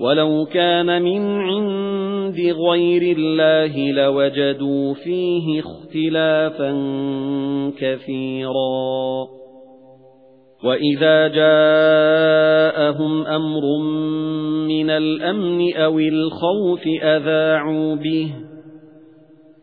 وَلَوْ كَانَ مِنْ عِندِ غَيْرِ اللَّهِ لَوَجَدُوا فِيهِ اخْتِلَافًا كَثِيرًا وَإِذَا جَاءَهُمْ أَمْرٌ مِنَ الْأَمْنِ أَوِ الْخَوْفِ أَذَاعُوا بِهِ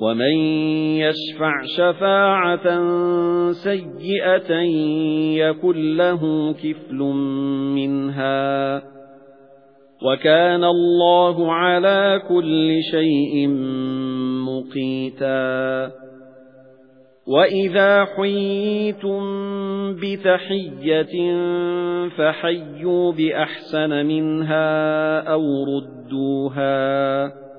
وَمَن يَشْفَعْ شَفَاعَةً سَيِّئَةً يَكُن لَّهُ كِفْلٌ مِنْهَا وَكَانَ اللَّهُ عَلَى كُلِّ شَيْءٍ مُقِيتًا وَإِذَا حُيِّيتُم بِتَحِيَّةٍ فَحَيُّوا بِأَحْسَنَ مِنْهَا أَوْ رُدُّوهَا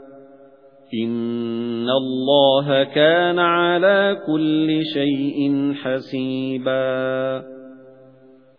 إِنَّ اللَّهَ كَانَ عَلَى كُلِّ شَيْءٍ حَسِيبًا